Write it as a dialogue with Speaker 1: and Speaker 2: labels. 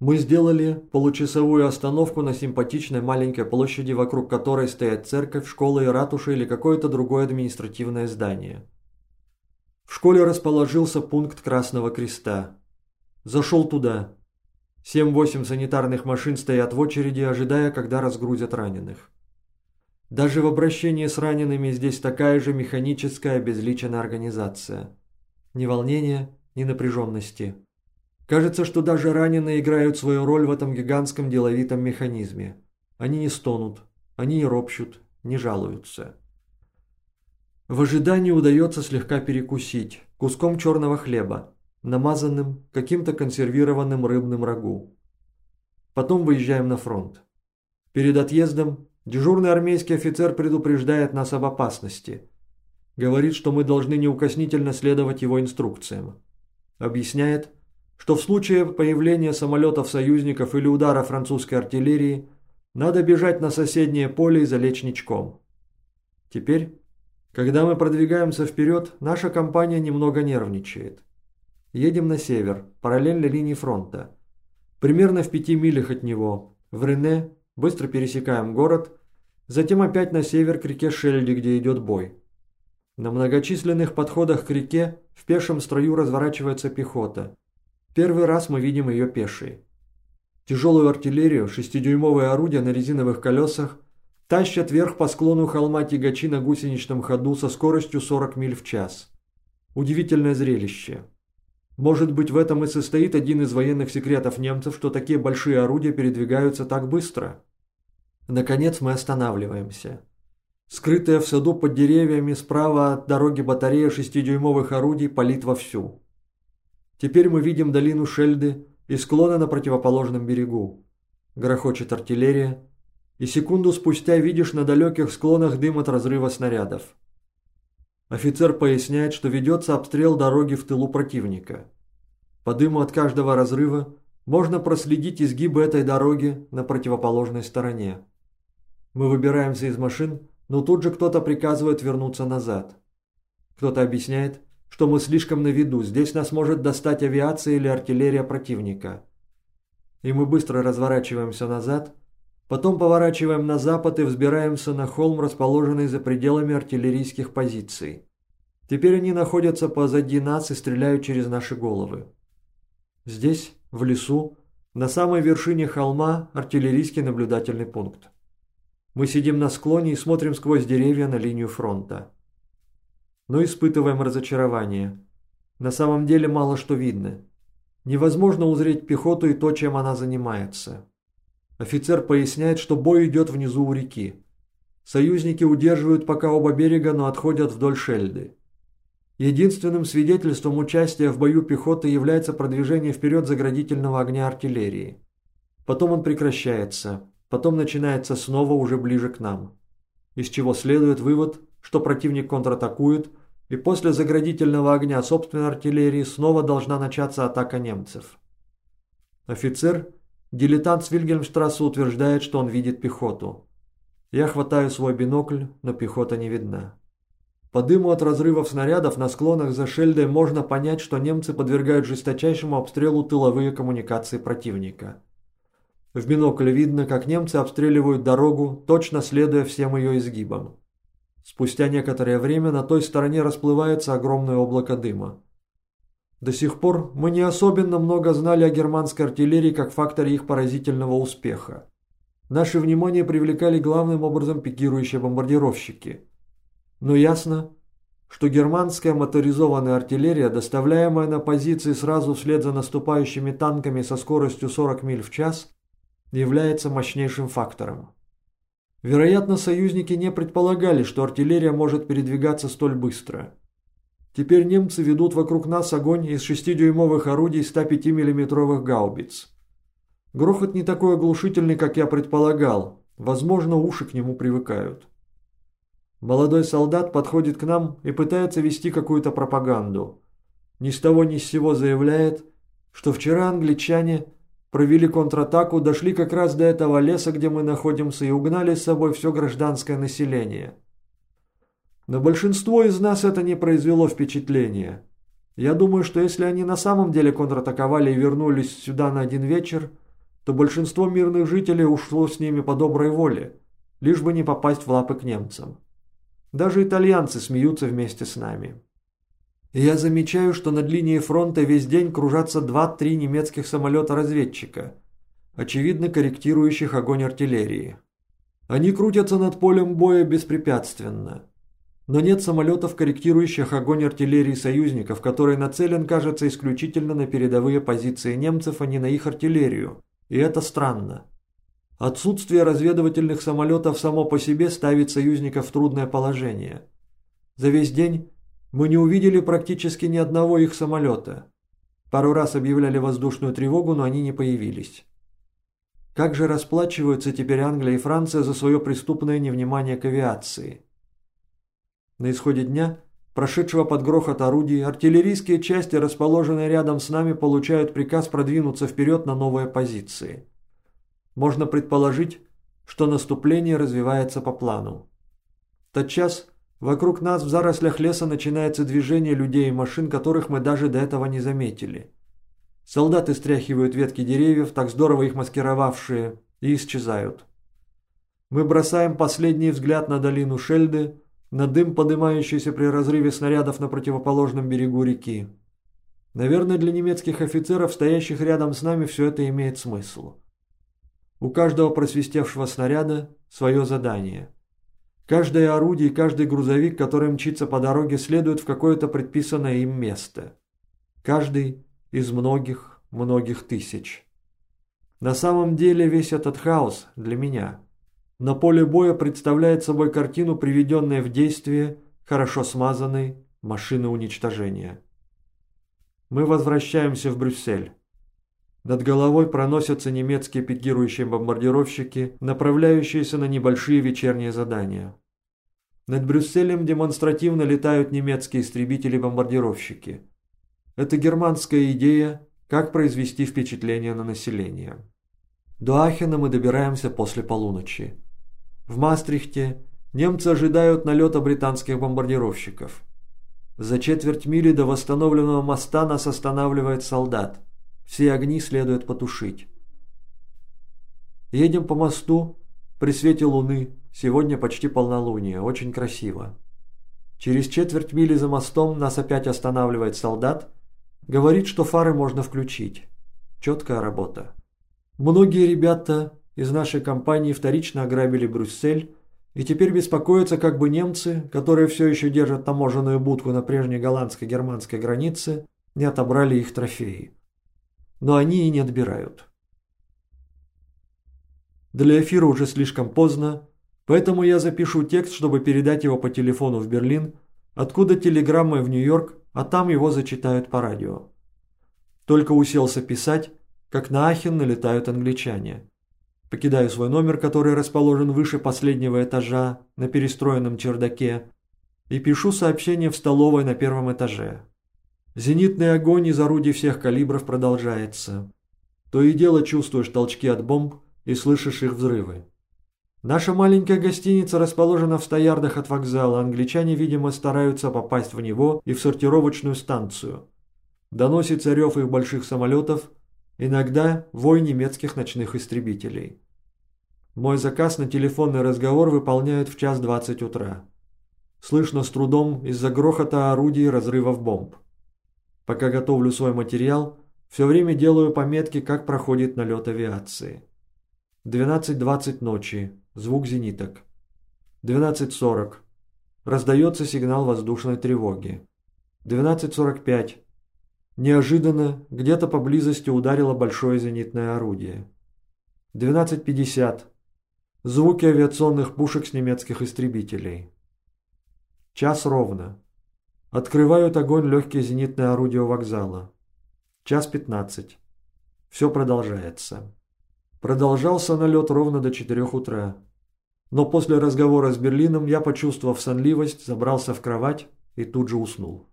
Speaker 1: Мы сделали получасовую остановку на симпатичной маленькой площади, вокруг которой стоят церковь, школа и ратуша или какое-то другое административное здание. В школе расположился пункт Красного Креста. Зашел туда. Семь-восемь санитарных машин стоят в очереди, ожидая, когда разгрузят раненых. Даже в обращении с ранеными здесь такая же механическая обезличенная организация. Ни волнения, ни напряженности. Кажется, что даже раненые играют свою роль в этом гигантском деловитом механизме. Они не стонут, они не ропщут, не жалуются. В ожидании удается слегка перекусить куском черного хлеба, намазанным каким-то консервированным рыбным рагу. Потом выезжаем на фронт. Перед отъездом дежурный армейский офицер предупреждает нас об опасности. Говорит, что мы должны неукоснительно следовать его инструкциям. Объясняет, что в случае появления самолетов союзников или удара французской артиллерии надо бежать на соседнее поле и залечь ничком. Теперь, когда мы продвигаемся вперед, наша компания немного нервничает. Едем на север, параллельно линии фронта. Примерно в пяти милях от него, в Рене, быстро пересекаем город, затем опять на север к реке Шельди, где идет бой. На многочисленных подходах к реке в пешем строю разворачивается пехота – Первый раз мы видим ее пешей. Тяжелую артиллерию, шестидюймовые орудия на резиновых колесах, тащат вверх по склону холма тягачи на гусеничном ходу со скоростью 40 миль в час. Удивительное зрелище. Может быть, в этом и состоит один из военных секретов немцев, что такие большие орудия передвигаются так быстро. Наконец мы останавливаемся. Скрытая в саду под деревьями справа от дороги батарея шестидюймовых орудий палит вовсю. Теперь мы видим долину Шельды и склоны на противоположном берегу. Грохочет артиллерия, и секунду спустя видишь на далеких склонах дым от разрыва снарядов. Офицер поясняет, что ведется обстрел дороги в тылу противника. По дыму от каждого разрыва можно проследить изгибы этой дороги на противоположной стороне. Мы выбираемся из машин, но тут же кто-то приказывает вернуться назад. Кто-то объясняет, что мы слишком на виду, здесь нас может достать авиация или артиллерия противника. И мы быстро разворачиваемся назад, потом поворачиваем на запад и взбираемся на холм, расположенный за пределами артиллерийских позиций. Теперь они находятся позади нас и стреляют через наши головы. Здесь, в лесу, на самой вершине холма артиллерийский наблюдательный пункт. Мы сидим на склоне и смотрим сквозь деревья на линию фронта но испытываем разочарование. На самом деле мало что видно. Невозможно узреть пехоту и то, чем она занимается. Офицер поясняет, что бой идет внизу у реки. Союзники удерживают пока оба берега, но отходят вдоль Шельды. Единственным свидетельством участия в бою пехоты является продвижение вперед заградительного огня артиллерии. Потом он прекращается, потом начинается снова уже ближе к нам. Из чего следует вывод, что противник контратакует, и после заградительного огня собственной артиллерии снова должна начаться атака немцев. Офицер, дилетант с Вильгельмштрассе утверждает, что он видит пехоту. Я хватаю свой бинокль, но пехота не видна. По дыму от разрывов снарядов на склонах за Шельдой можно понять, что немцы подвергают жесточайшему обстрелу тыловые коммуникации противника. В бинокле видно, как немцы обстреливают дорогу, точно следуя всем ее изгибам. Спустя некоторое время на той стороне расплывается огромное облако дыма. До сих пор мы не особенно много знали о германской артиллерии как факторе их поразительного успеха. Наше внимание привлекали главным образом пикирующие бомбардировщики. Но ясно, что германская моторизованная артиллерия, доставляемая на позиции сразу вслед за наступающими танками со скоростью 40 миль в час, является мощнейшим фактором. Вероятно, союзники не предполагали, что артиллерия может передвигаться столь быстро. Теперь немцы ведут вокруг нас огонь из 6-дюймовых орудий 105 миллиметровых гаубиц. Грохот не такой оглушительный, как я предполагал. Возможно, уши к нему привыкают. Молодой солдат подходит к нам и пытается вести какую-то пропаганду. Ни с того ни с сего заявляет, что вчера англичане Провели контратаку, дошли как раз до этого леса, где мы находимся, и угнали с собой все гражданское население. Но большинство из нас это не произвело впечатления. Я думаю, что если они на самом деле контратаковали и вернулись сюда на один вечер, то большинство мирных жителей ушло с ними по доброй воле, лишь бы не попасть в лапы к немцам. Даже итальянцы смеются вместе с нами. Я замечаю, что над линией фронта весь день кружатся два-три немецких самолета-разведчика, очевидно корректирующих огонь артиллерии. Они крутятся над полем боя беспрепятственно. Но нет самолетов, корректирующих огонь артиллерии союзников, который нацелен, кажется, исключительно на передовые позиции немцев, а не на их артиллерию. И это странно. Отсутствие разведывательных самолетов само по себе ставит союзников в трудное положение. За весь день мы не увидели практически ни одного их самолета. Пару раз объявляли воздушную тревогу, но они не появились. Как же расплачиваются теперь Англия и Франция за свое преступное невнимание к авиации? На исходе дня, прошедшего под грохот орудий, артиллерийские части, расположенные рядом с нами, получают приказ продвинуться вперед на новые позиции. Можно предположить, что наступление развивается по плану. Тотчас вокруг нас в зарослях леса начинается движение людей и машин, которых мы даже до этого не заметили. Солдаты стряхивают ветки деревьев, так здорово их маскировавшие, и исчезают. Мы бросаем последний взгляд на долину Шельды, на дым, поднимающийся при разрыве снарядов на противоположном берегу реки. Наверное, для немецких офицеров, стоящих рядом с нами, все это имеет смысл. У каждого просвистевшего снаряда свое задание. Каждое орудие и каждый грузовик, который мчится по дороге, следует в какое-то предписанное им место. Каждый из многих, многих тысяч. На самом деле весь этот хаос для меня. На поле боя представляет собой картину, приведенная в действие хорошо смазанной машины уничтожения. Мы возвращаемся в Брюссель. Над головой проносятся немецкие пикирующие бомбардировщики, направляющиеся на небольшие вечерние задания. Над Брюсселем демонстративно летают немецкие истребители-бомбардировщики. Это германская идея, как произвести впечатление на население. До Ахена мы добираемся после полуночи. В Мастрихте немцы ожидают налета британских бомбардировщиков. За четверть мили до восстановленного моста нас останавливает солдат – все огни следует потушить. Едем по мосту при свете луны. Сегодня почти полнолуние. Очень красиво. Через четверть мили за мостом нас опять останавливает солдат. Говорит, что фары можно включить. Четкая работа. Многие ребята из нашей компании вторично ограбили Брюссель и теперь беспокоятся, как бы немцы, которые все еще держат таможенную будку на прежней голландско-германской границе, не отобрали их трофеи но они и не отбирают. Для эфира уже слишком поздно, поэтому я запишу текст, чтобы передать его по телефону в Берлин, откуда телеграммой в Нью-Йорк, а там его зачитают по радио. Только уселся писать, как на Ахен налетают англичане. Покидаю свой номер, который расположен выше последнего этажа, на перестроенном чердаке, и пишу сообщение в столовой на первом этаже. Зенитный огонь из орудий всех калибров продолжается. То и дело чувствуешь толчки от бомб и слышишь их взрывы. Наша маленькая гостиница расположена в стоярдах от вокзала. Англичане, видимо, стараются попасть в него и в сортировочную станцию. Доносится рев их больших самолетов, иногда вой немецких ночных истребителей. Мой заказ на телефонный разговор выполняют в час двадцать утра. Слышно с трудом из-за грохота орудий разрывов бомб. Пока готовлю свой материал, все время делаю пометки, как проходит налет авиации. 12.20 ночи. Звук зениток. 12.40. Раздается сигнал воздушной тревоги. 12.45. Неожиданно где-то поблизости ударило большое зенитное орудие. 12.50. Звуки авиационных пушек с немецких истребителей. Час ровно. Открывают огонь легкие зенитные орудия вокзала. Час пятнадцать. Все продолжается. Продолжался налет ровно до четырех утра. Но после разговора с Берлином я, почувствовав сонливость, забрался в кровать и тут же уснул.